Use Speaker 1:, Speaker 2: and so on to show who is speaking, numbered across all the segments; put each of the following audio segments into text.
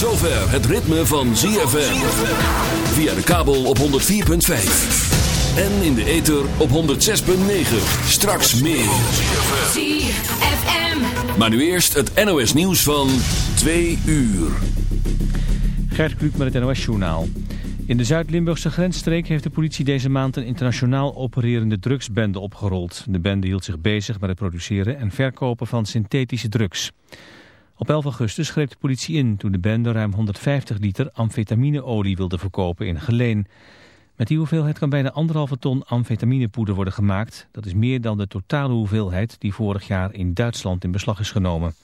Speaker 1: Het ritme van ZFM. Via de kabel op 104.5. En in de ether op 106.9. Straks meer. ZFM. Maar nu eerst het NOS nieuws van 2 uur.
Speaker 2: Gert Kluk met het NOS journaal. In de Zuid-Limburgse grensstreek heeft de politie deze maand een internationaal opererende drugsbende opgerold. De bende hield zich bezig met het produceren en verkopen van synthetische drugs. Op 11 augustus greep de politie in toen de bende ruim 150 liter amfetamineolie wilde verkopen in Geleen. Met die hoeveelheid kan bijna anderhalve ton amfetaminepoeder worden gemaakt. Dat is meer dan de totale hoeveelheid die vorig jaar in Duitsland in beslag is genomen.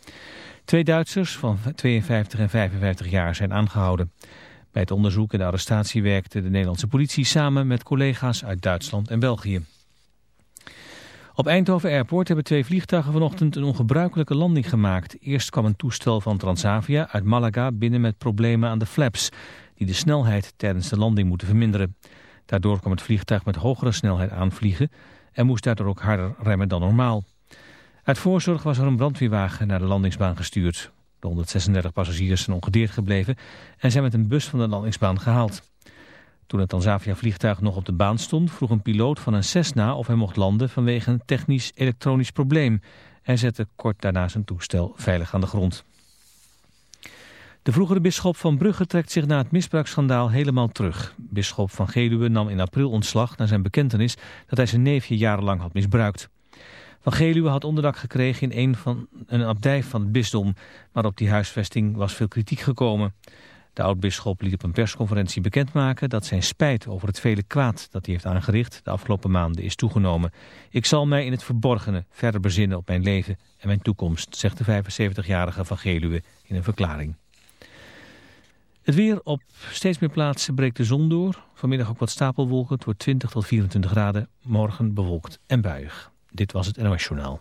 Speaker 2: Twee Duitsers van 52 en 55 jaar zijn aangehouden. Bij het onderzoek en de arrestatie werkte de Nederlandse politie samen met collega's uit Duitsland en België. Op Eindhoven Airport hebben twee vliegtuigen vanochtend een ongebruikelijke landing gemaakt. Eerst kwam een toestel van Transavia uit Malaga binnen met problemen aan de flaps... die de snelheid tijdens de landing moeten verminderen. Daardoor kwam het vliegtuig met hogere snelheid aanvliegen... en moest daardoor ook harder remmen dan normaal. Uit voorzorg was er een brandweerwagen naar de landingsbaan gestuurd. De 136 passagiers zijn ongedeerd gebleven... en zijn met een bus van de landingsbaan gehaald. Toen het Tanzavia-vliegtuig nog op de baan stond, vroeg een piloot van een Cessna of hij mocht landen vanwege een technisch-elektronisch probleem. en zette kort daarna zijn toestel veilig aan de grond. De vroegere bisschop van Brugge trekt zich na het misbruiksschandaal helemaal terug. Bisschop van Geluwe nam in april ontslag na zijn bekentenis dat hij zijn neefje jarenlang had misbruikt. Van Geluwe had onderdak gekregen in een, van, een abdij van het bisdom, maar op die huisvesting was veel kritiek gekomen. De oud-bisschop liet op een persconferentie bekendmaken dat zijn spijt over het vele kwaad dat hij heeft aangericht de afgelopen maanden is toegenomen. Ik zal mij in het verborgene verder bezinnen op mijn leven en mijn toekomst, zegt de 75-jarige van Geluwe in een verklaring. Het weer op steeds meer plaatsen breekt de zon door. Vanmiddag ook wat stapelwolken. Het wordt 20 tot 24 graden. Morgen bewolkt en buiig. Dit was het NOS Journaal.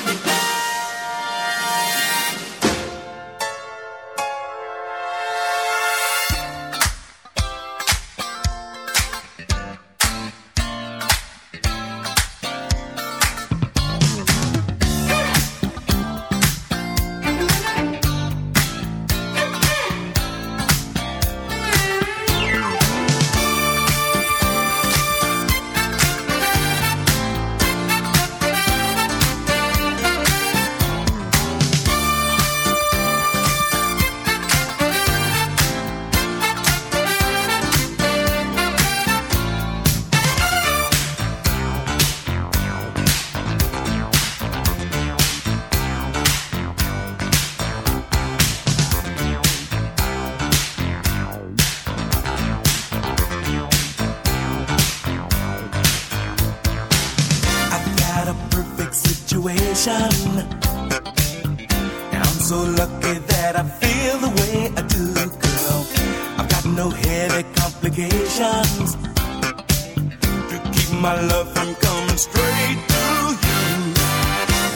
Speaker 3: From coming straight to you.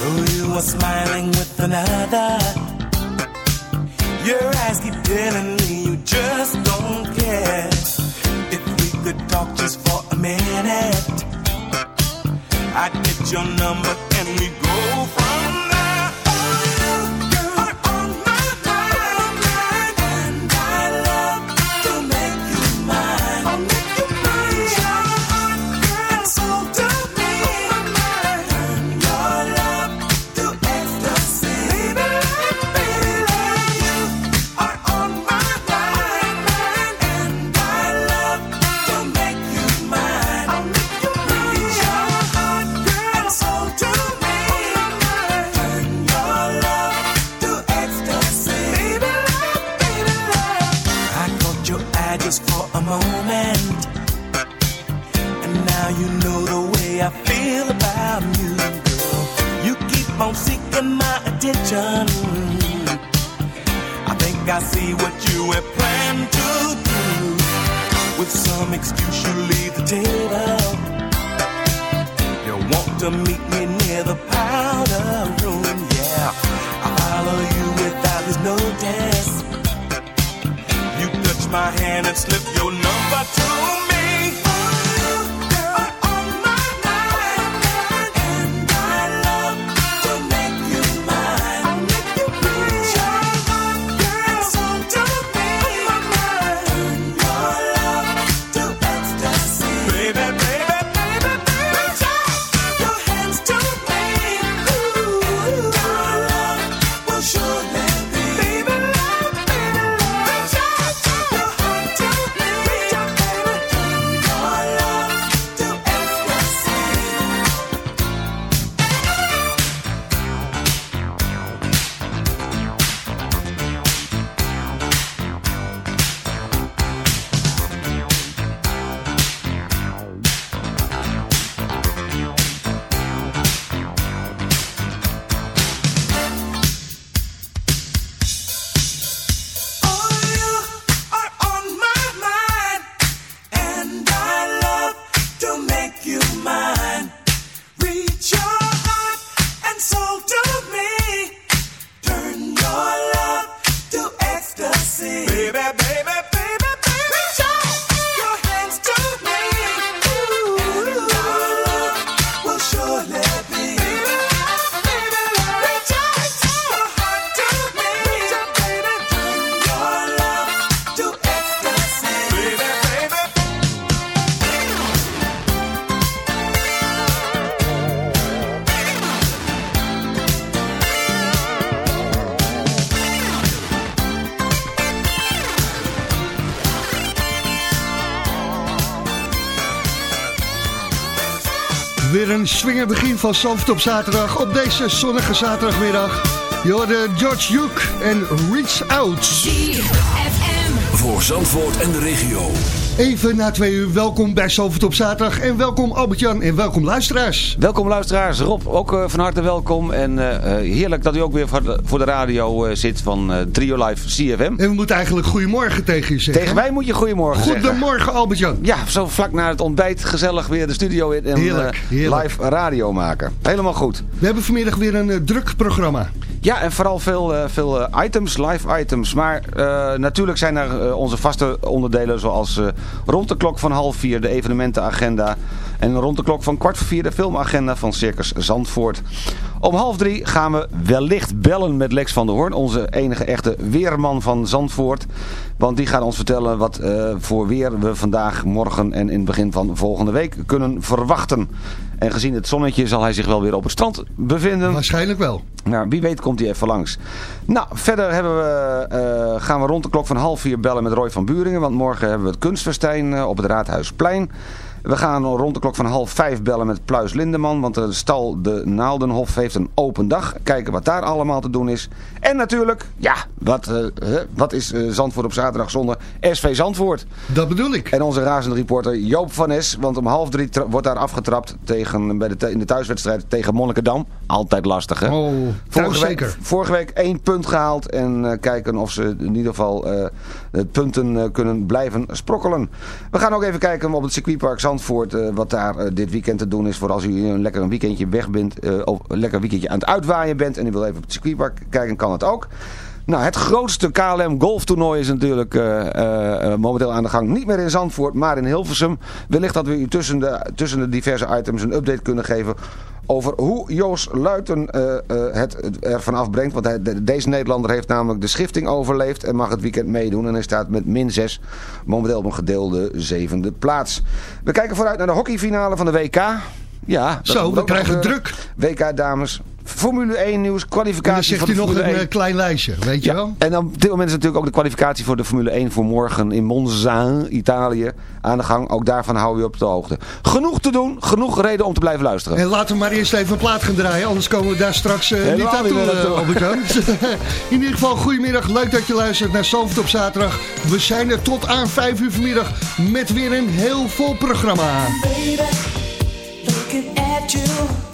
Speaker 3: Though you are smiling with another, your eyes keep telling me you just don't care. If we could talk just for a minute, I'd get your number and we go from there. slip
Speaker 4: Swinger begin van Zandvoort op zaterdag. Op deze zonnige zaterdagmiddag. Je George Duke en Reach Out.
Speaker 5: Voor Zandvoort en de regio.
Speaker 4: Even na twee uur, welkom bij Zandvoort op zaterdag. En welkom Albert-Jan en welkom luisteraars.
Speaker 6: Welkom luisteraars, Rob ook eh, van harte welkom. En eh, eh, heerlijk dat u ook weer voor de, voor de radio zit van Trio Live CFM.
Speaker 4: En we moeten eigenlijk goedemorgen tegen je zeggen.
Speaker 6: Tegen mij moet je goedemorgen zeggen.
Speaker 4: Goedemorgen Albert-Jan.
Speaker 6: Ja, zo vlak na het ontbijt gezellig weer de studio in en
Speaker 4: Heerlijk, heerlijk.
Speaker 6: live radio maken. Helemaal goed.
Speaker 4: We hebben vanmiddag weer een druk programma.
Speaker 6: Ja, en vooral veel, eh, veel eh, items, live items. Maar eh, natuurlijk zijn er onze vaste onderdelen zoals rond de klok van half vier de evenementenagenda. En rond de klok van kwart voor vier de filmagenda van Circus Zandvoort. Om half drie gaan we wellicht bellen met Lex van der Hoorn, onze enige echte weerman van Zandvoort. Want die gaat ons vertellen wat eh, voor weer we vandaag, morgen en in het begin van volgende week kunnen verwachten. En gezien het zonnetje zal hij zich wel weer op het strand bevinden.
Speaker 4: Waarschijnlijk wel.
Speaker 6: Nou, wie weet komt hij even langs. Nou, verder hebben we, eh, gaan we rond de klok van half vier bellen met Roy van Buringen. Want morgen hebben we het kunstfestijn eh, op het Raadhuisplein. We gaan rond de klok van half vijf bellen met Pluis Lindeman. Want de stal De Naaldenhof heeft een open dag. Kijken wat daar allemaal te doen is. En natuurlijk, ja, wat, eh, wat is eh, Zandvoort op zaterdag zonder SV Zandvoort?
Speaker 4: Dat bedoel ik.
Speaker 6: En onze razende reporter Joop van Es. Want om half drie wordt daar afgetrapt tegen bij de, in de thuiswedstrijd tegen Monnikendam. Altijd lastig hè.
Speaker 4: Oh,
Speaker 6: vorige,
Speaker 4: zeker.
Speaker 6: week, vorige week één punt gehaald en eh, kijken of ze in ieder geval uh, punten uh, kunnen blijven sprokkelen. We gaan ook even kijken op het circuitpark Zandvoort wat daar dit weekend te doen is. Voor als u een lekker weekendje weg bent, of een lekker weekendje aan het uitwaaien bent en u wil even op het circuitpark kijken, kan het ook. Nou, het grootste KLM golftoernooi is natuurlijk uh, uh, momenteel aan de gang. Niet meer in Zandvoort, maar in Hilversum. Wellicht dat we u tussen de, tussen de diverse items een update kunnen geven over hoe Joost Luiten uh, het er vanaf brengt. Want hij, de, deze Nederlander heeft namelijk de schifting overleefd en mag het weekend meedoen. En hij staat met min 6 momenteel op een gedeelde zevende plaats. We kijken vooruit naar de hockeyfinale van de WK. Ja,
Speaker 4: Zo, we krijgen druk.
Speaker 6: WK dames. Formule 1 nieuws, kwalificatie
Speaker 4: en dan zegt hij nog een 1. klein lijstje, weet je
Speaker 6: ja.
Speaker 4: wel?
Speaker 6: En dan, op dit moment is natuurlijk ook de kwalificatie voor de Formule 1 voor morgen in Monza, Italië, aan de gang. Ook daarvan houden we op de hoogte. Genoeg te doen, genoeg reden om te blijven luisteren.
Speaker 4: En laten we maar eerst even een plaat gaan draaien, anders komen we daar straks uh, niet aan toe, uh, op In ieder geval, goedemiddag, leuk dat je luistert naar Zalvert op zaterdag. We zijn er tot aan 5 uur vanmiddag met weer een heel vol programma.
Speaker 7: Baby, looking at you.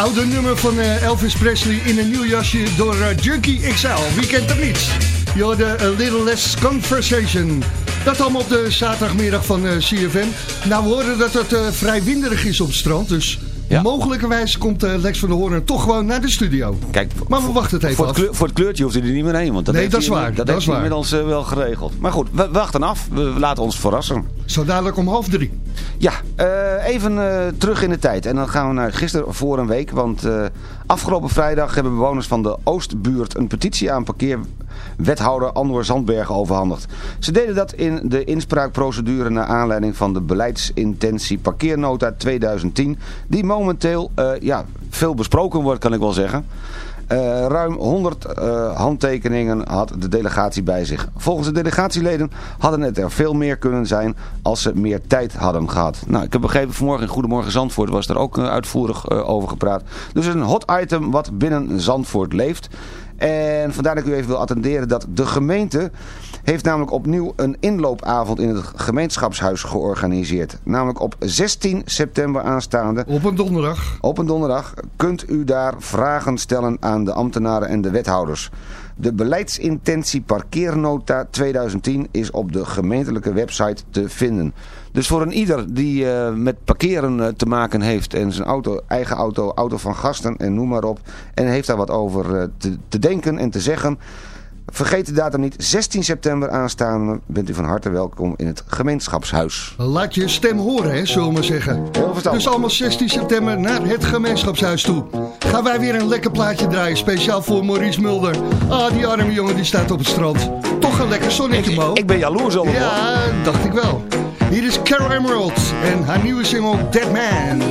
Speaker 4: Oude nummer van eh, Elvis Presley in een nieuw jasje door eh, Junkie XL. Wie kent er niet? Je A Little Less Conversation. Dat allemaal op de zaterdagmiddag van eh, CFM. Nou, we horen dat het eh, vrij winderig is op het strand. Dus
Speaker 6: Ja.
Speaker 4: mogelijkerwijs komt eh, Lex van der Hoorn toch gewoon naar de studio.
Speaker 6: Kijk,
Speaker 4: Maar we wachten het even
Speaker 6: voor
Speaker 4: af.
Speaker 6: het, kleur- voor het kleurtje hoeft hij er niet meer heen. Want dat
Speaker 4: Nee,
Speaker 6: heeft
Speaker 4: dat is waar,
Speaker 6: Dat,
Speaker 4: dat
Speaker 6: heeft
Speaker 4: is
Speaker 6: hij
Speaker 4: waar.
Speaker 6: inmiddels eh, wel geregeld. Maar goed, we wachten af. We laten ons verrassen.
Speaker 4: Zo dadelijk om half drie.
Speaker 6: Ja, eh, even terug in de tijd. En dan gaan we naar gisteren voor een week. Want afgelopen vrijdag hebben bewoners van de Oostbuurt een petitie aan parkeerwethouder Anwar Zandbergen overhandigd. Ze deden dat in de inspraakprocedure naar aanleiding van de beleidsintentie parkeernota 2010. Die momenteel eh, ja, veel besproken wordt, kan ik wel zeggen. Eh, ruim 100 eh, handtekeningen had de delegatie bij zich. Volgens de delegatieleden hadden het er veel meer kunnen zijn als ze meer tijd hadden gehad. Nou, ik heb begrepen vanmorgen in Goedemorgen Zandvoort was er ook uitvoerig over gepraat. Dus een hot item wat binnen Zandvoort leeft. En vandaar dat ik u even wil attenderen dat de gemeente heeft namelijk opnieuw een inloopavond in het gemeenschapshuis georganiseerd. Namelijk op 16 september aanstaande.
Speaker 4: Op een donderdag.
Speaker 6: Op een donderdag kunt u daar vragen stellen aan de ambtenaren en de wethouders. De beleidsintentie parkeernota 2010 is op de gemeentelijke website te vinden. Dus voor een ieder die eh, met parkeren eh, te maken heeft en zijn auto, eigen auto, auto van gasten en noem maar op. En heeft daar wat over eh, te, te denken en te zeggen. Vergeet de datum niet, 16 september aanstaande bent u van harte welkom in het gemeenschapshuis.
Speaker 8: Laat je stem horen, hè, zullen we maar zeggen. Dus allemaal 16 september naar het gemeenschapshuis toe. Gaan wij weer een lekker plaatje draaien, speciaal voor Maurice Mulder. Ah, die arme jongen die staat op het strand. Toch een lekker zonnetje, Mo.
Speaker 6: Ik ben jaloers hoor.
Speaker 8: Ja, dacht ik wel. Hier is Carol Emerald en haar nieuwe single Dead Man.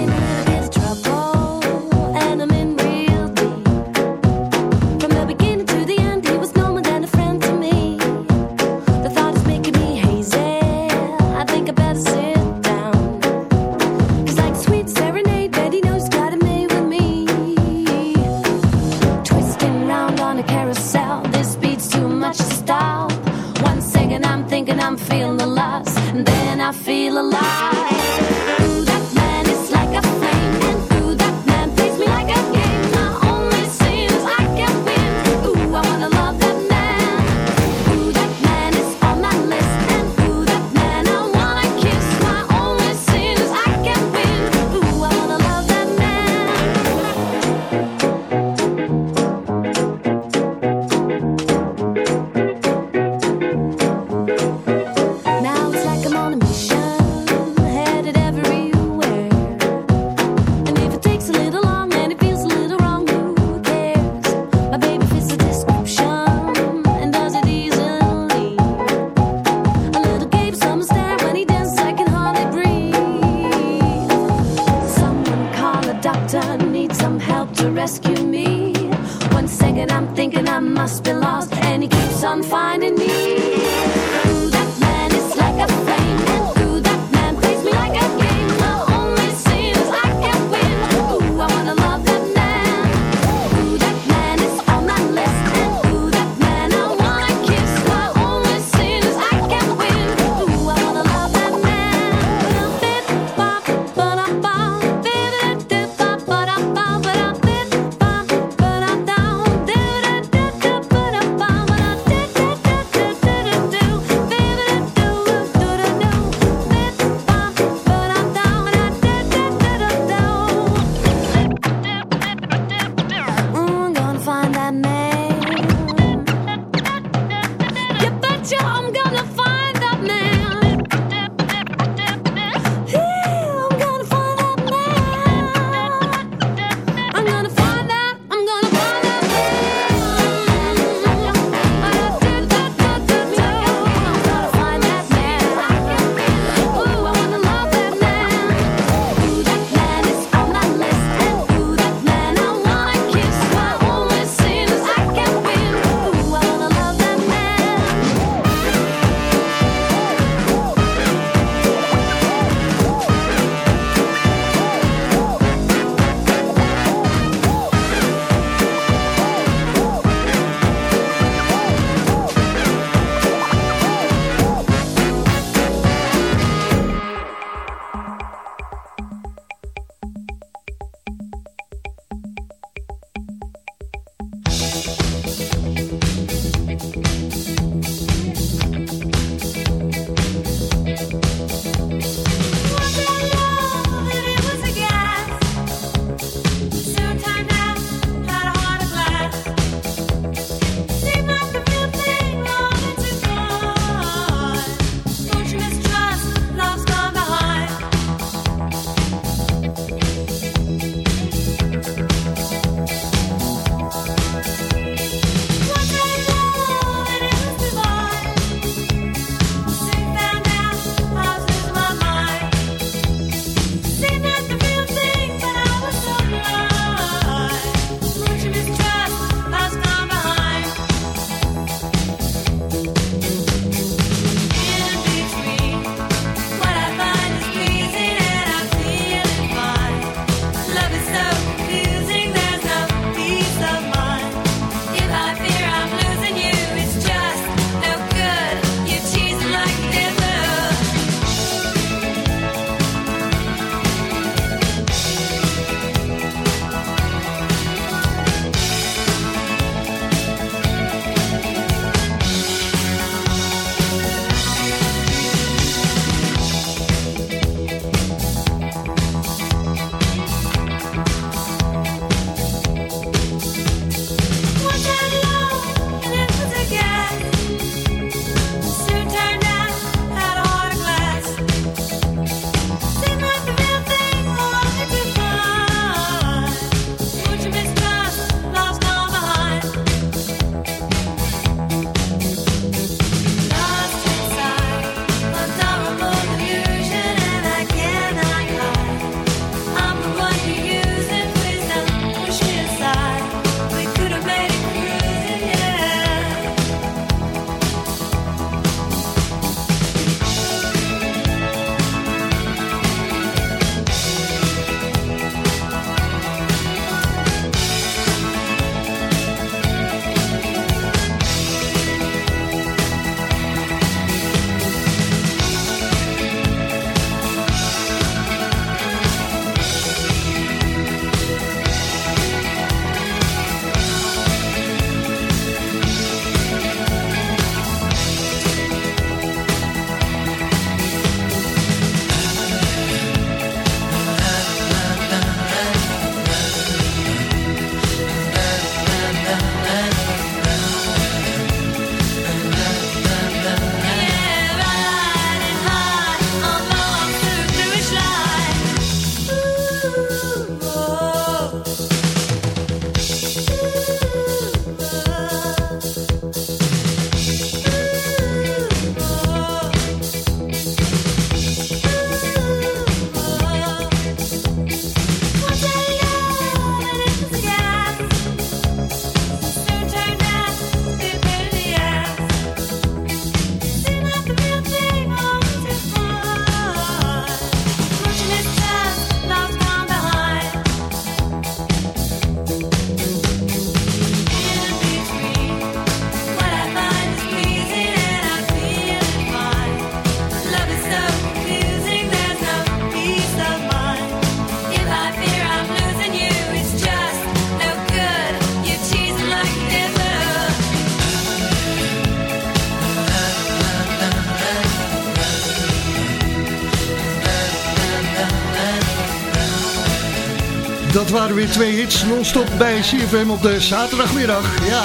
Speaker 4: Weer twee hits non-stop bij CFM op de zaterdagmiddag. Ja,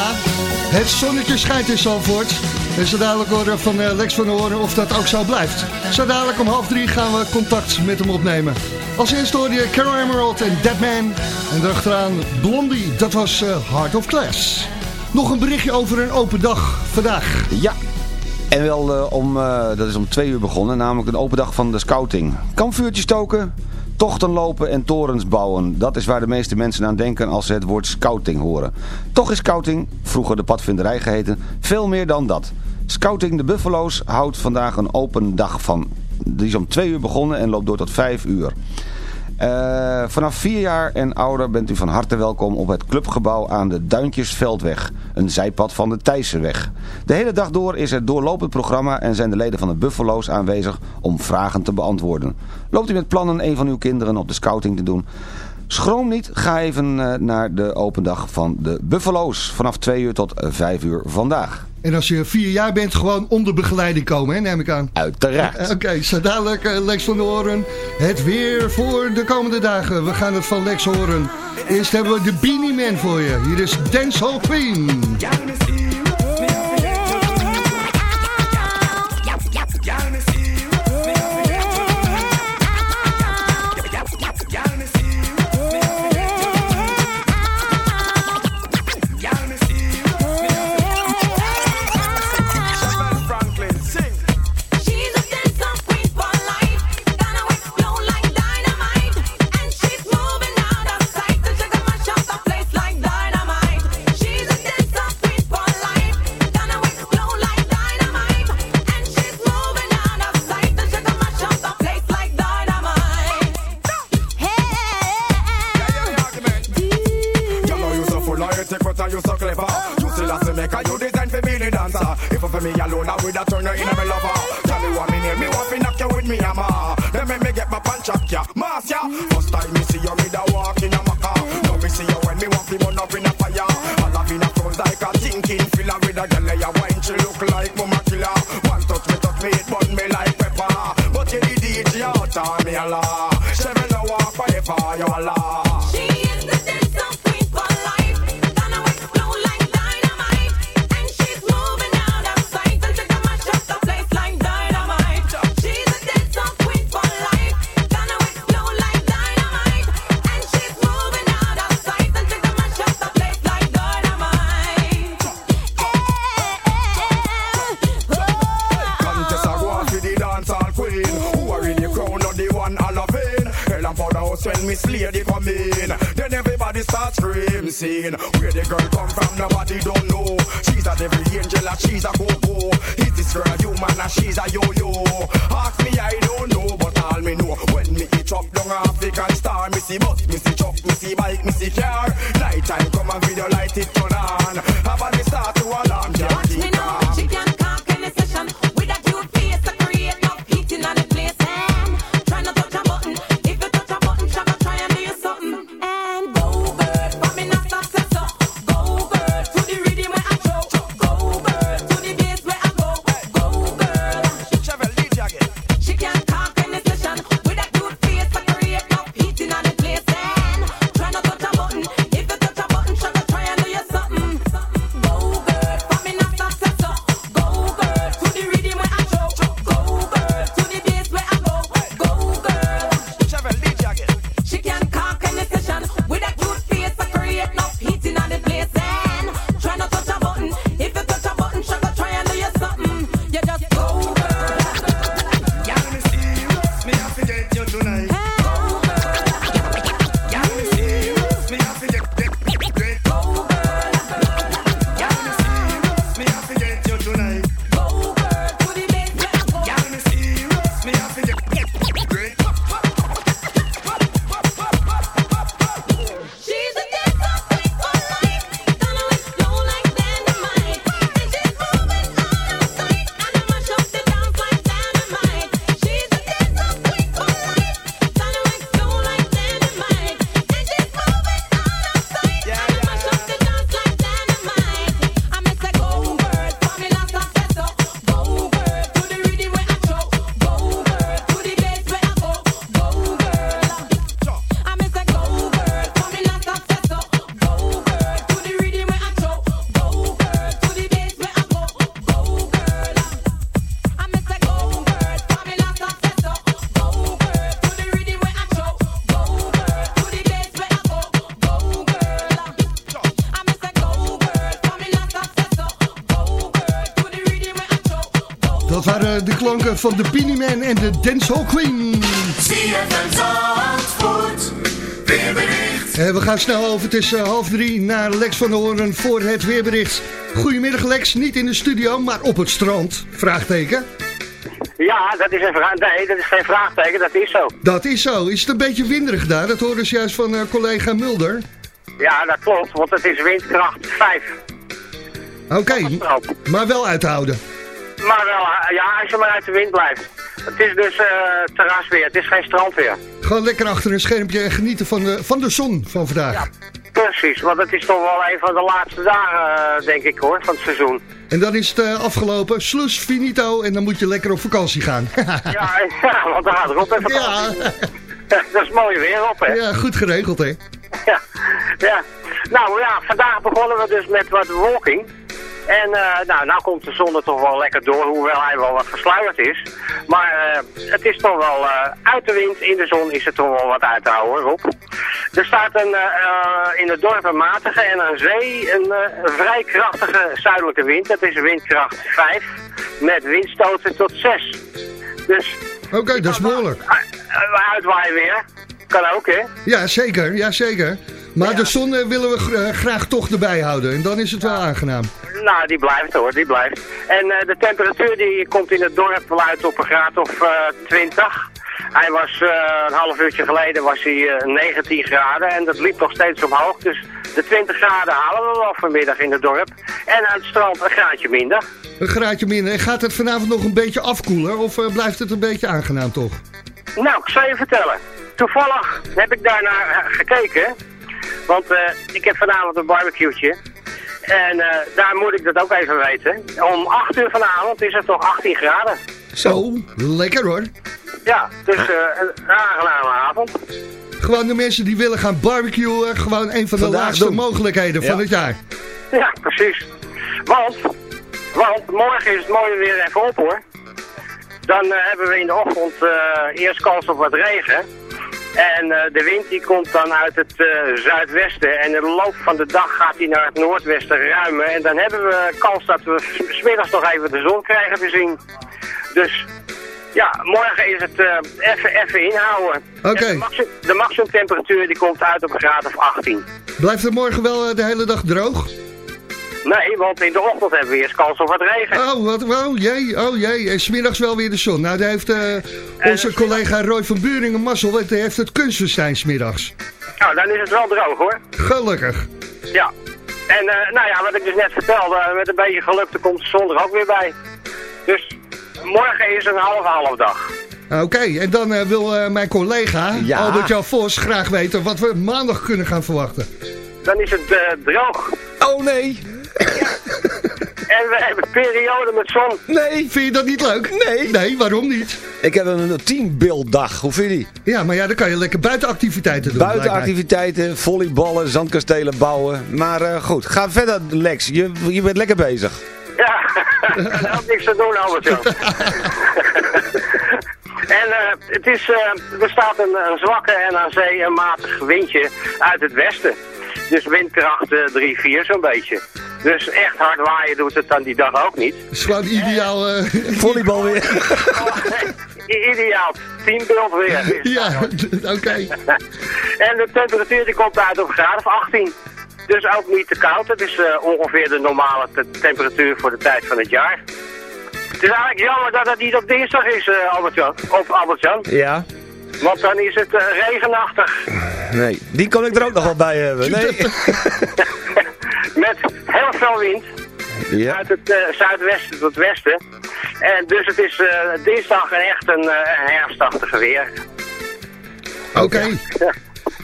Speaker 4: het zonnetje schijnt in Zandvoort. En zo dadelijk horen van eh, Lex van Horen of dat ook zo blijft. Zo dadelijk om half drie gaan we contact met hem opnemen. Als eerste hoorde je Carol Emerald en Deadman. En daarachteraan Blondie, dat was eh, Heart of Class. Nog een berichtje over een open dag vandaag.
Speaker 6: Ja. En wel eh, om, dat is om twee uur begonnen, namelijk een open dag van de scouting. Kampvuurtjes stoken, tochten lopen en torens bouwen. Dat is waar de meeste mensen aan denken als ze het woord scouting horen. Toch is scouting, vroeger de padvinderij geheten, veel meer dan dat. Scouting de Buffalo's houdt vandaag een open dag van. Die is om twee uur begonnen en loopt door tot vijf uur. Eh, vanaf vier jaar en ouder bent u van harte welkom op het clubgebouw aan de Duintjesveldweg. Een zijpad van de Thijssenweg. De hele dag door is er doorlopend programma en zijn de leden van de Buffalo's aanwezig om vragen te beantwoorden. Loopt u met plannen een van uw kinderen op de scouting te doen? Schroom niet, ga even eh, naar de open dag van de Buffalo's. Vanaf 2 uur tot 5 uur vandaag.
Speaker 4: En als je vier jaar bent, gewoon onder begeleiding komen, hè, neem ik aan.
Speaker 6: Uiteraard.
Speaker 4: Eh, Oké, zo dadelijk eh, Lex van de Horen. Het weer voor de komende dagen. We gaan het van Lex horen. Eerst hebben we de Beanie Man voor je. Hier is Dancehall Queen.
Speaker 9: Me hammer. Scene
Speaker 4: van de Beanie Man en de Dancehall Queen.
Speaker 10: Weerbericht.
Speaker 4: Eh, we gaan snel over, het is eh, half drie, naar Lex van der Hoorn voor het weerbericht. Goedemiddag Lex, niet in de studio, maar op het strand. Vraagteken.
Speaker 11: Ja, dat is een vraag. Nee, dat is geen vraagteken, dat is zo.
Speaker 4: Dat is zo. Is het een beetje winderig daar? Dat horen ze juist van eh, collega Mulder.
Speaker 11: Ja, dat klopt, want het is windkracht 5.
Speaker 4: Oké, maar wel uithouden.
Speaker 11: Maar wel, ja, maar uit de wind blijft. Het is dus eh terrasweer, het is geen strandweer.
Speaker 4: Gewoon lekker achter een schermpje en genieten van de, van de zon van vandaag.
Speaker 11: Precies, want het is toch wel een van de laatste dagen, eh, denk ik hoor, van het seizoen.
Speaker 4: En dan is het eh, afgelopen. Sloes, finito. En dan moet je lekker op vakantie gaan.
Speaker 11: Ja, ja want dan gaat het op even
Speaker 4: Ja.
Speaker 11: Dat is mooi weer op, hè?
Speaker 4: ja, goed geregeld hè.
Speaker 11: Ja, ja. Nou ja, vandaag begonnen we dus met wat wolking. En eh, nou, nou komt de zon er toch wel lekker door, hoewel hij wel wat versluierd is. Maar eh, het is toch wel eh, uit de wind, in de zon is het toch wel wat uit te houden, hoor, Rob. Er staat een, in het dorp een matige en aan zee een vrij krachtige zuidelijke wind. Dat is windkracht 5 met windstoten tot 6. Dus
Speaker 4: Oké, dat is behoorlijk.
Speaker 11: uh, uitwaaien weer. Kan ook, hè?
Speaker 4: Ja, zeker. Ja, zeker. Maar de zon willen we graag toch erbij houden. En dan is het wel aangenaam.
Speaker 11: Nou, die blijft hoor, die blijft. En eh, de temperatuur die komt in het dorp wel uit op een graad of eh 20. Hij was eh, een half uurtje geleden was hij eh, 19 graden en dat liep nog steeds omhoog. Dus de 20 graden halen we wel vanmiddag in het dorp. En aan het strand een graadje minder.
Speaker 4: Een graadje minder. En gaat het vanavond nog een beetje afkoelen? Of blijft het een beetje aangenaam toch?
Speaker 11: Nou, ik zal je vertellen. Toevallig heb ik daarnaar gekeken. Want ik heb vanavond een barbecue'tje. En eh, daar moet ik dat ook even weten. Om 8 uur vanavond is het toch 18 graden.
Speaker 4: Zo, lekker hoor.
Speaker 11: Ja, dus eh, een aangename avond.
Speaker 4: Gewoon de mensen die willen gaan barbecuen. Gewoon een van de
Speaker 6: Vandaag doen.
Speaker 4: mogelijkheden van het jaar.
Speaker 11: Ja, precies. Want, want morgen is het mooie weer even op hoor. Dan eh, hebben we in de ochtend eh, eerst kans op wat regen. En eh, de wind die komt dan uit het eh, zuidwesten. En in de loop van de dag gaat hij naar het noordwesten ruimen. En dan hebben we kans dat we s- smiddags nog even de zon krijgen te zien. Dus ja, morgen is het eh, even, even inhouden.
Speaker 4: Oké.
Speaker 11: De, maxi- de maximumtemperatuur die komt uit op een graad of 18.
Speaker 4: Blijft het morgen wel de hele dag droog?
Speaker 11: Nee, want in de ochtend hebben we eerst kans op wat regen.
Speaker 4: Oh, wat, oh jee, oh jee. En smiddags wel weer de zon. Nou, daar heeft eh, onze collega Roy van Buringen mazzel. want Hij heeft het kunstfestijn smiddags.
Speaker 11: Nou, dan is het wel droog hoor.
Speaker 4: Gelukkig.
Speaker 11: Ja. En eh, nou ja, wat ik dus net vertelde, eh, met een beetje geluk, dan komt de zon er ook weer bij. Dus morgen is een halve half dag.
Speaker 4: Oké, en dan eh, wil eh, mijn collega
Speaker 6: Ja.
Speaker 4: Albert-Jan Vos graag weten wat we maandag kunnen gaan verwachten.
Speaker 11: Dan is het eh, droog.
Speaker 6: Oh nee.
Speaker 11: En we hebben periode met zon.
Speaker 6: Nee.
Speaker 4: Vind je dat niet leuk?
Speaker 6: Nee.
Speaker 4: Nee, waarom niet?
Speaker 6: Ik heb een teambeelddag. Hoe vind je die?
Speaker 4: Ja, maar ja, dan kan je lekker buitenactiviteiten doen.
Speaker 6: Buitenactiviteiten, volleyballen, zandkastelen bouwen. Maar eh, goed, ga verder Lex. Je, je bent lekker bezig.
Speaker 11: Ja, is ook niks te doen, Albert Jan. En eh, het is, eh, er staat een, een zwakke en aan zee een matig windje uit het westen. Dus windkracht eh, 3, 4 zo'n beetje. Dus echt hard waaien doet het dan die dag ook niet.
Speaker 4: Het is gewoon ideaal. eh,
Speaker 6: Volleybal weer.
Speaker 11: Ideaal, teambeeld weer.
Speaker 4: ja, oké.
Speaker 11: En de temperatuur die komt uit op een graad of 18. Dus ook niet te koud. Het is eh, ongeveer de normale te- temperatuur voor de tijd van het jaar. Het is eigenlijk jammer dat het niet op dinsdag is, eh Albert-Jan. Op Albert-Jan.
Speaker 6: Ja.
Speaker 11: Want dan is het regenachtig.
Speaker 6: Nee, die kon ik er ook nog wel bij hebben. Nee.
Speaker 11: Met heel veel wind.
Speaker 6: Ja.
Speaker 11: Uit het eh, zuidwesten tot westen. En dus het is eh, dinsdag echt een, eh, een herfstachtige weer.
Speaker 4: Oké.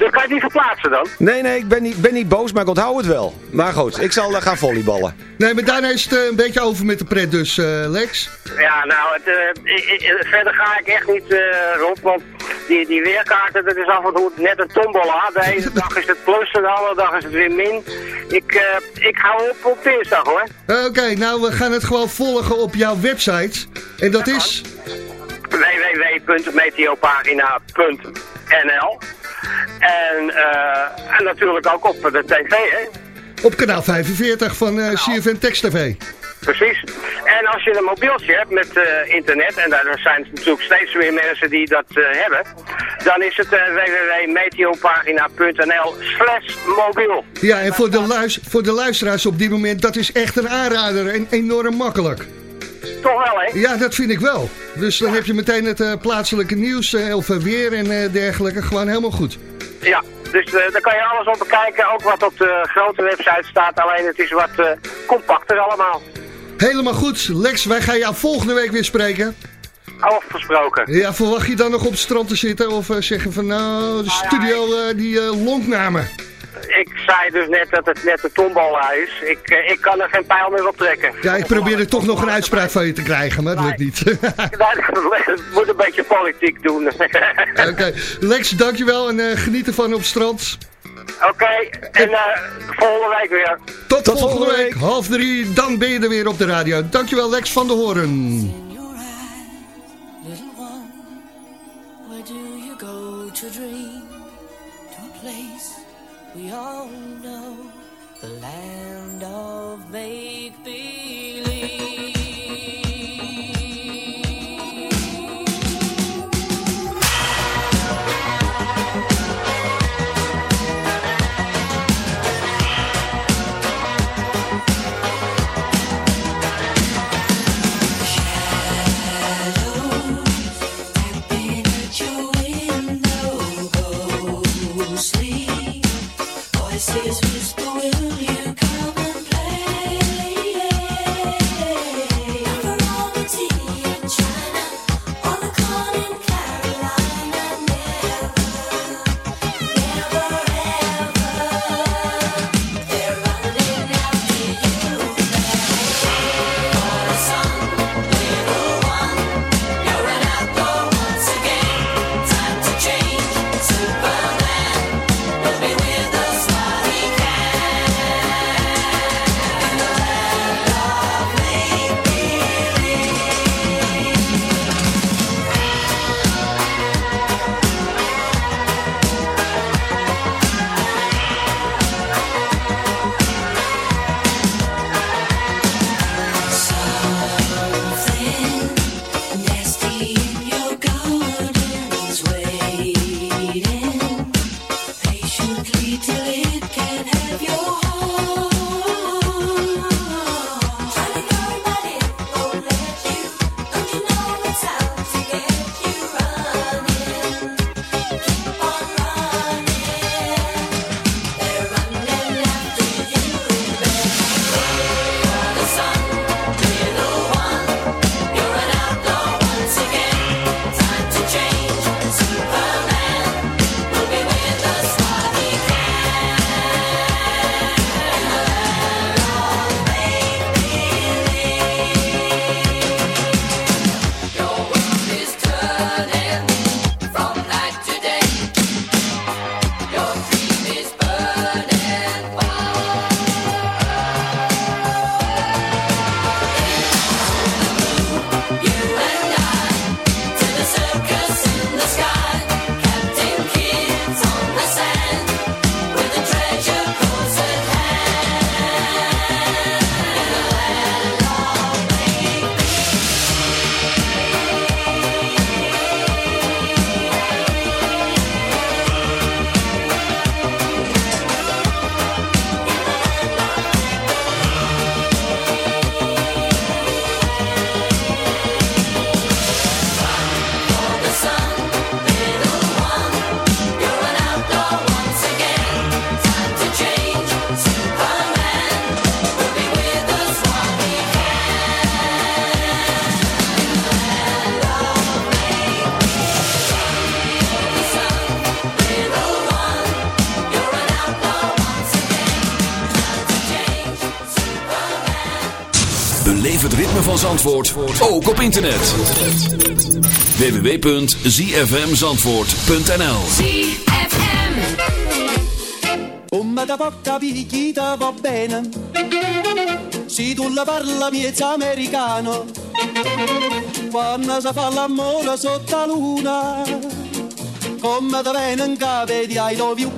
Speaker 11: Dus kan je het niet verplaatsen dan?
Speaker 6: Nee, nee, ik ben niet, ben niet boos, maar ik onthoud het wel. Maar goed, ik zal eh, gaan volleyballen.
Speaker 4: Nee, maar daarna is het eh, een beetje over met de pret dus, eh, Lex.
Speaker 11: Ja, nou, het, eh, verder ga ik echt niet, eh Rob, want die, die weerkaarten, dat is af en toe net een tombola. De ene dag is het plus en de andere dag is het weer min. Ik, eh, ik hou op op dinsdag hoor.
Speaker 4: Oké, nou we gaan het gewoon volgen op jouw website. En dat is...
Speaker 11: www.meteopagina.nl en, eh, en natuurlijk ook op de tv, hè.
Speaker 4: Op kanaal 45 van CFN Text TV.
Speaker 11: Precies. En als je een mobieltje hebt met eh, internet, en daar zijn natuurlijk steeds meer mensen die dat hebben, dan is het uh, www.meteopagina.nl slash mobiel.
Speaker 4: Ja, en voor de, luis- voor de luisteraars op dit moment, dat is echt een aanrader en enorm makkelijk.
Speaker 11: Toch wel, hè?
Speaker 4: Ja, dat vind ik wel. Dus dan heb je meteen het eh, plaatselijke nieuws, of eh, weer en eh, dergelijke, gewoon helemaal goed.
Speaker 11: Ja, dus daar kan je alles op bekijken, ook wat op de grote website staat, alleen het is wat compacter allemaal.
Speaker 4: Helemaal goed. Lex, wij gaan jou volgende week weer spreken.
Speaker 11: Afgesproken.
Speaker 4: Ja, verwacht je dan nog op het strand te zitten of zeggen van nou, de studio eh, die lonkt naar me?
Speaker 11: Ik zei dus net dat het net de tombola is. Ik, eh, ik kan er geen pijl meer op trekken.
Speaker 4: Ja, ik probeer er toch nog een uitspraak van je te krijgen, maar dat lukt niet.
Speaker 11: Het moet een beetje politiek doen.
Speaker 4: Oké, Lex, dankjewel en eh, geniet ervan op het strand.
Speaker 11: Oké, en eh, volgende week weer.
Speaker 4: Tot, volgende week. half drie, dan ben je er weer op de radio. Dankjewel Lex van de Horen.
Speaker 10: Little one, where do you go to dream? All know, the land of make Voices
Speaker 5: van Zandvoort, ook op internet. www.zfmzandvoort.nl
Speaker 12: Come da porta picchita va bene. Se tu la parla miezza americano. Quando si fa l'amore sotto la luna Come da bene in capo di I love you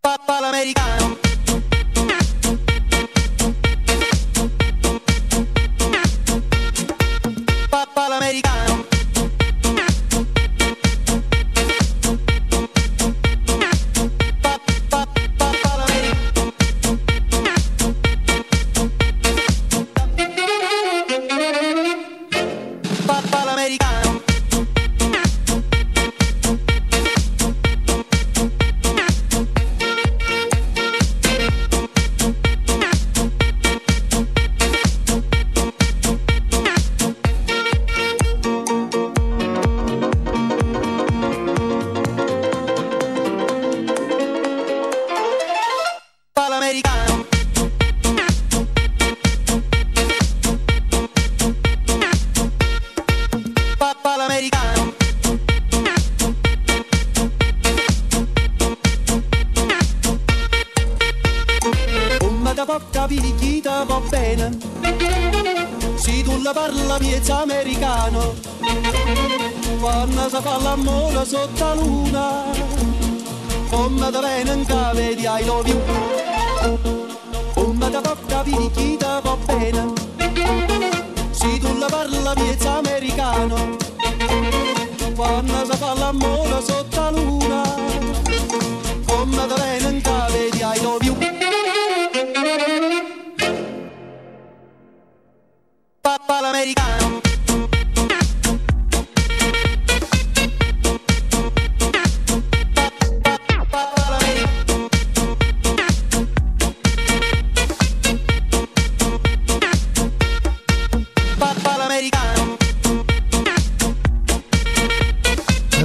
Speaker 12: Papà l'americano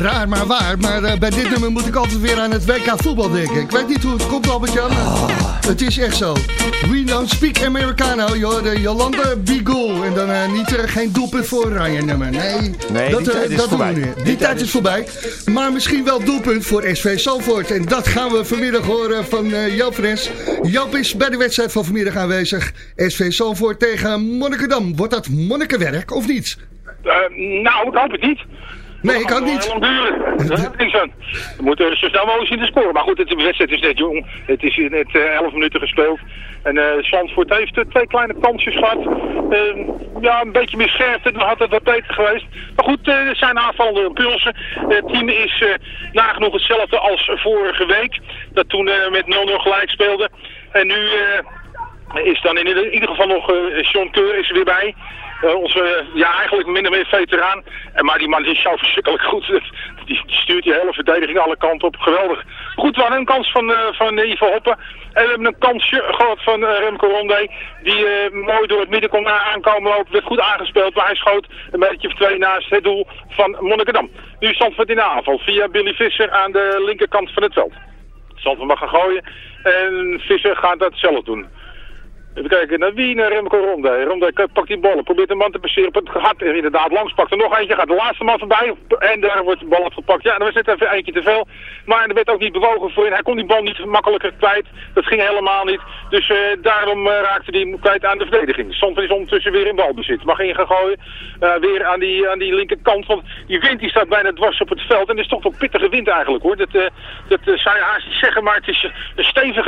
Speaker 4: Raar maar waar, maar eh, bij dit nummer moet ik altijd weer aan het WK voetbal denken. Ik weet niet hoe het komt, Albert-Jan. Het is echt zo. We don't speak Americano, joh, de Jolanda Beagle. En dan eh, niet, eh, geen doelpunt voor Oranje nummer. Nee,
Speaker 6: Nee,
Speaker 4: dat,
Speaker 6: die tijd is
Speaker 4: dat doen we
Speaker 6: voorbij.
Speaker 4: niet. Die,
Speaker 6: Die
Speaker 4: tijd
Speaker 6: tijd
Speaker 4: is
Speaker 6: is-
Speaker 4: voorbij. Maar misschien wel doelpunt voor SV Zalvoort. En dat gaan we vanmiddag horen van eh Joop Frens. Joop is bij de wedstrijd van vanmiddag aanwezig. SV Zalvoort tegen Monnikendam. Wordt dat monnikenwerk of niet?
Speaker 13: Nou, ik hoop het niet.
Speaker 4: Nee, ik ook
Speaker 13: Het
Speaker 4: niet.
Speaker 13: Dat niks aan. We moeten zo snel mogelijk zien te scoren. Maar goed, het, de wedstrijd is net jong. Het is net eh, 11 minuten gespeeld. En eh Zandvoort heeft eh, twee kleine kansjes gehad. Eh, ja, een beetje mischerpt. Dan had het wat beter geweest. Maar goed, eh, er zijn aanvallende impulsen. Het team is eh, nagenoeg hetzelfde als vorige week. Dat toen eh, met 0-0 gelijk speelde. En nu... eh, is dan in ieder, geval nog eh Sean Keur is er weer bij. Eh, onze, ja, eigenlijk min of meer veteraan. Maar die man is zo verschrikkelijk goed. Die stuurt die hele verdediging alle kanten op. Geweldig. Goed, we hadden een kans van, eh van eh, Ivo Hoppen. En we hebben een kansje gehad van Remco Rondé. Die mooi door het midden kon aankomen lopen. Werd goed aangespeeld. Maar hij schoot een beetje of twee naast het doel van Monnikendam. Nu Zandvoort in de aanval. Via Billy Visser aan de linkerkant van het veld. Zandvoort mag gaan gooien. En Visser gaat dat zelf doen. Even kijken, naar wie? Naar Remco Ronde. Ronde pakt die ballen, probeert een man te passeren het gat. Er inderdaad langs, pakt er nog eentje, gaat de laatste man voorbij. En daar wordt de bal afgepakt. Ja, dat was net even eentje te veel. Maar er werd ook niet bewogen voor in. Hij kon die bal niet makkelijker kwijt. Dat ging helemaal niet. Dus eh, daarom eh, raakte hij kwijt aan de verdediging. Zandvoort is ondertussen weer in balbezit. Mag in gaan gooien. Eh, weer aan die, aan die linkerkant. Want die wind die staat bijna dwars op het veld. En het is toch wel pittige wind eigenlijk hoor. Dat, dat zou je haast zeggen, maar het is een stevige.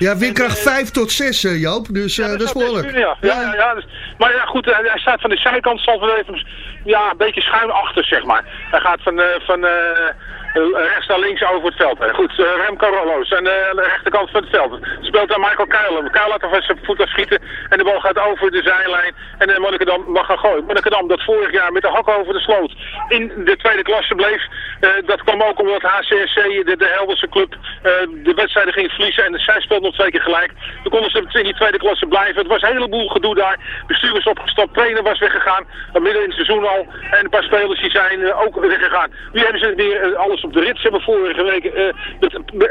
Speaker 4: Ja, windkracht 5 tot 6, eh, Joop. Dus eh, dat is behoorlijk.
Speaker 13: Ja, ja, ja, ja, dus- maar ja, goed, hij, staat van de zijkant, zal even, ja, een beetje schuin achter, zeg maar. Hij gaat van, eh, van eh, eh, rechts naar links over het veld. heen. Goed, eh, Remco Rollo's aan de, rechterkant van het veld. Speelt aan Michael Kuilen. Kuilen laat er zijn voet afschieten en de bal gaat over de zijlijn. En uh, Monnikendam mag gaan gooien. Monnikendam dat vorig jaar met de hak over de sloot in de tweede klasse bleef. eh, dat kwam ook omdat HCSC, de, de Helderse club, eh, de wedstrijden ging verliezen. En zij speelde nog twee keer gelijk. Toen konden ze in die tweede klasse blijven. Het was een heleboel gedoe daar. Bestuur was opgestapt, trainer was weggegaan. eh, Midden in het seizoen al. En een paar spelers die zijn eh, ook weggegaan. Nu hebben ze weer eh, op de rit. Ze hebben vorige week eh,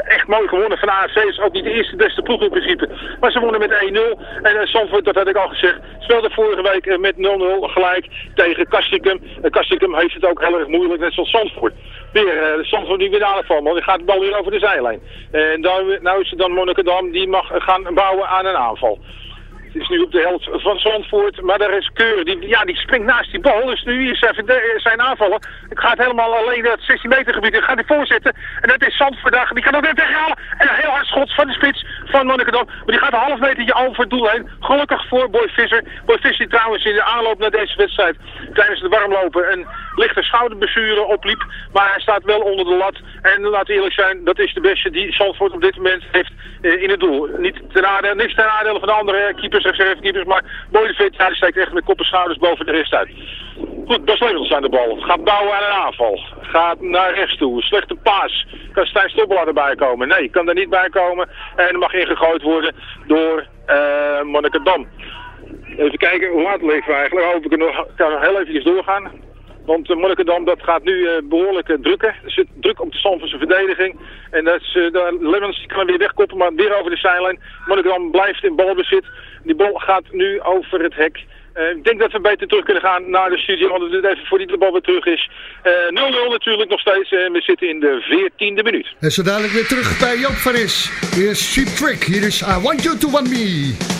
Speaker 13: echt mooi gewonnen van AFC. is ook niet de eerste beste ploeg in principe. Maar ze wonnen met 1-0. En uh, dat had ik al gezegd, speelde vorige week eh, met 0-0 gelijk tegen Kastikum. En Kastikum heeft het ook heel erg moeilijk, net zoals Zandvoort. Weer, eh Zandvoort niet weer aanval, want die gaat de bal weer over de zijlijn. En dan, nou is het dan Monnikendam, die mag gaan bouwen aan een aanval. Is nu op de helft van Zandvoort, maar daar is Keur. Die, ja, die springt naast die bal. Dus nu is zijn, zijn aanvallen. Het gaat helemaal alleen naar het 16 meter gebied. Dan gaat hij voorzetten. En dat is Zandvoort. Die kan ook net weghalen. En een heel hard schot van de spits van Monnikendam. Maar die gaat een half metertje over het doel heen. Gelukkig voor Boy Visser. Boy Visser die trouwens in de aanloop naar deze wedstrijd tijdens de warmlopen een lichte schouderblessure opliep. Maar hij staat wel onder de lat. En we eerlijk zijn, dat is de beste die Zandvoort op dit moment heeft eh, in het doel. Niet ten nadele, niks ten nadele van de andere keepers, reservekeepers, maar Boy de Vet, steekt echt met kop en schouders boven de rest uit. Goed, Bas Lemmels aan de bal. Gaat bouwen aan een aanval. Gaat naar rechts toe. Slechte paas. Kan Stijn Stoppelaar erbij komen? Nee, kan er niet bij komen. En mag ingegooid worden door eh Monnikendam. Even kijken, hoe laat leven we eigenlijk? Hoop ik nog, kan nog heel even doorgaan. Want uh, Monnikendam dat gaat nu eh, behoorlijk eh, drukken. Er zit druk op de stand van zijn verdediging. En dat is, eh, de Lemmens kan weer wegkoppen, maar weer over de zijlijn. Monnikendam blijft in balbezit. Die bal gaat nu over het hek. Eh, ik denk dat we beter terug kunnen gaan naar de studio, want het even voordat de bal weer terug is. Eh, 0-0 natuurlijk nog steeds en we zitten in de 14e minuut.
Speaker 7: En zo dadelijk weer terug bij Joop van Is. Hier is Cheap Trick. Hier is I Want You To Want Me.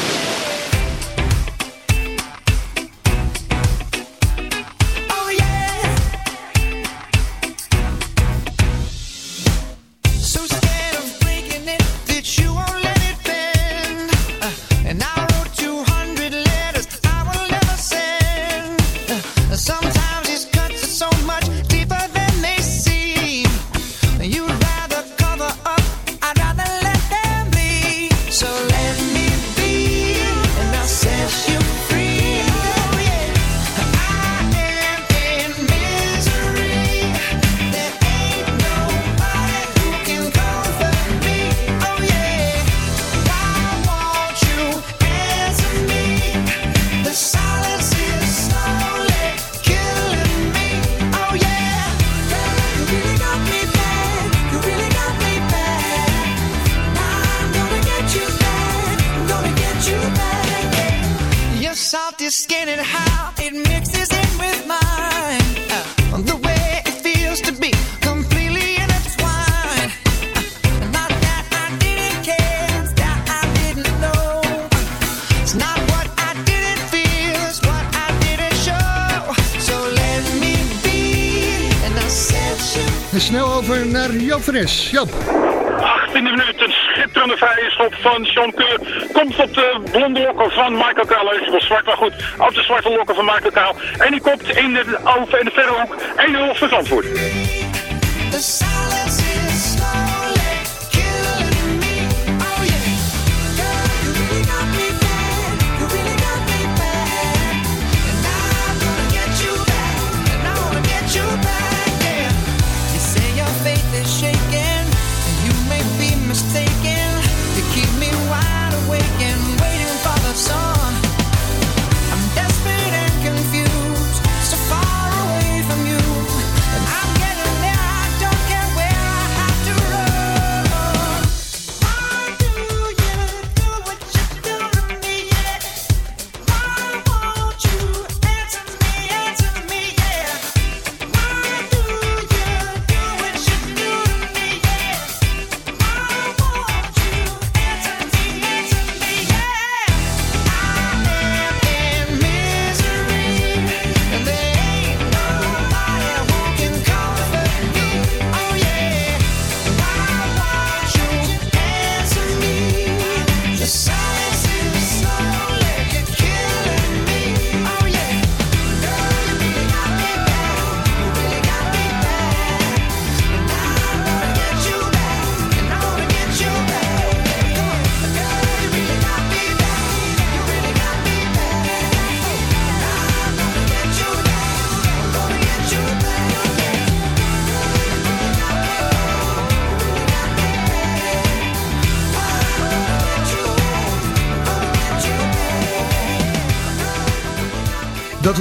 Speaker 4: Joop.
Speaker 14: 18e minuut, een schitterende vrije schop van Sean Keur. Komt op de blonde lokken van Michael Kaal. Hij is wel zwart, maar goed. Op de zwarte lokken van Michael Kaal. En die komt in de, over in de verre hoek 1-0 voor Zandvoort.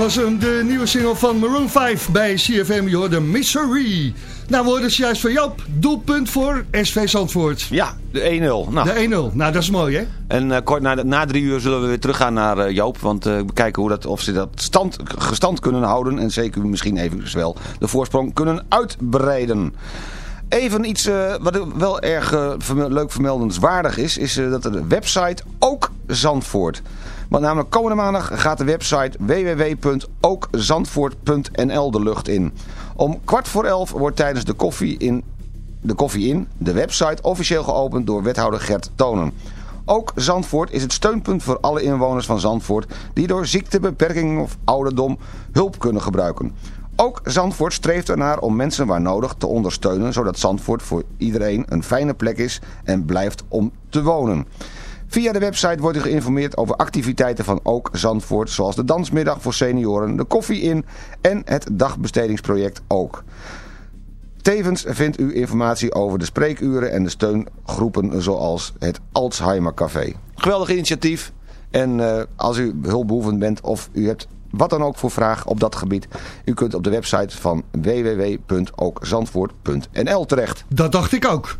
Speaker 4: Was hem, de nieuwe single van Maroon 5 bij CFM. Je hoorde Misery. Nou, we hoorden juist van Joop. Doelpunt voor SV Zandvoort.
Speaker 6: Ja, de 1-0. Nou.
Speaker 4: De 1-0. Nou, dat is mooi, hè?
Speaker 6: En eh, kort na, na drie uur zullen we weer teruggaan naar eh, Joop. Want eh, we kijken hoe dat, of ze dat stand, gestand kunnen houden. En zeker misschien even wel de voorsprong kunnen uitbreiden. Even iets wat wel erg leuk vermeldenswaardig is. Is dat de website Ook Zandvoort. Want namelijk komende maandag gaat de website www.ookzandvoort.nl de lucht in. Om kwart voor elf wordt tijdens de koffie in de koffie in, de website, officieel geopend door wethouder Gert Tonen. Ook Zandvoort is het steunpunt voor alle inwoners van Zandvoort die door ziekte, beperking of ouderdom hulp kunnen gebruiken. Ook Zandvoort streeft ernaar om mensen waar nodig te ondersteunen, zodat Zandvoort voor iedereen een fijne plek is en blijft om te wonen. Via de website wordt u geïnformeerd over activiteiten van Ook Zandvoort, zoals de dansmiddag voor senioren, de koffie in en het dagbestedingsproject Ook. Tevens vindt u informatie over de spreekuren en de steungroepen zoals het Alzheimer Café. Geweldig initiatief. En eh, als u hulpbehoevend bent of u hebt wat dan ook voor vraag op dat gebied. U kunt op de website van www.ookzandvoort.nl terecht.
Speaker 4: Dat dacht ik ook.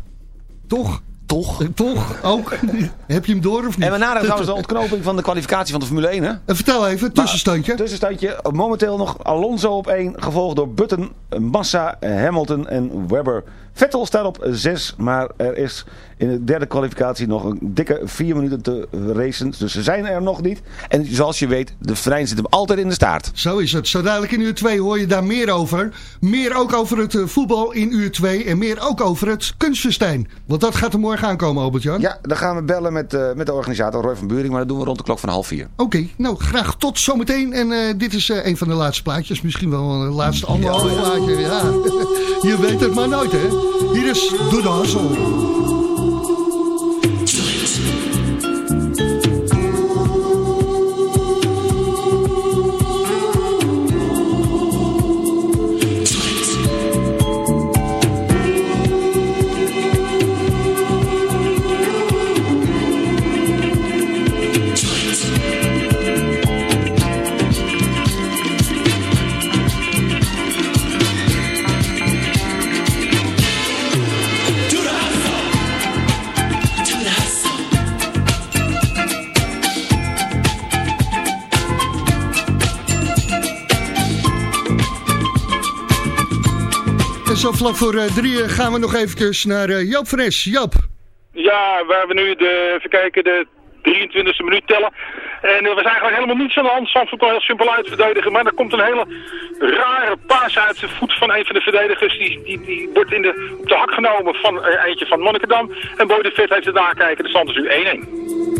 Speaker 4: Toch?
Speaker 6: Toch?
Speaker 4: Toch? Ook? Heb je hem door of niet?
Speaker 6: En we naderen trouwens de ontknoping van de kwalificatie van de Formule 1. Hè?
Speaker 4: En vertel even, tussenstandje.
Speaker 6: Tussenstandje. Momenteel nog Alonso op 1. Gevolgd door Button, Massa, Hamilton en Webber. Vettel staat op 6. Maar er is in de derde kwalificatie nog een dikke 4 minuten te racen. Dus ze zijn er nog niet. En zoals je weet, de trein zit hem altijd in de staart.
Speaker 4: Zo is het. Zo dadelijk in uur 2 hoor je daar meer over. Meer ook over het eh, voetbal in uur 2. En meer ook over het kunstfestijn. Want dat gaat er morgen aankomen, Albert-Jan.
Speaker 6: Ja, dan gaan we bellen met, eh, met de organisator Roy van Buring. Maar dat doen we rond de klok van half vier.
Speaker 4: Oké, nou graag tot zometeen. En eh, dit is een van de laatste plaatjes. Misschien wel een laatste anderhalve plaatje. Ja. Je weet het maar nooit, hè. Hier is Doe de Hassel. Vlak voor eh, drieën gaan we nog even naar eh, Joop Fres. Joop.
Speaker 13: Ja, we hebben nu de, even kijken, de 23e minuut tellen. En er was eigenlijk helemaal niets aan de hand. Zandvoort kon heel simpel uitverdedigen. Maar er komt een hele rare paas uit de voet van een van de verdedigers. Die, die, die wordt in de, op de hak genomen van eh, eentje van Monnikendam. En Boy de Vet heeft het nakijken. De stand is nu 1-1.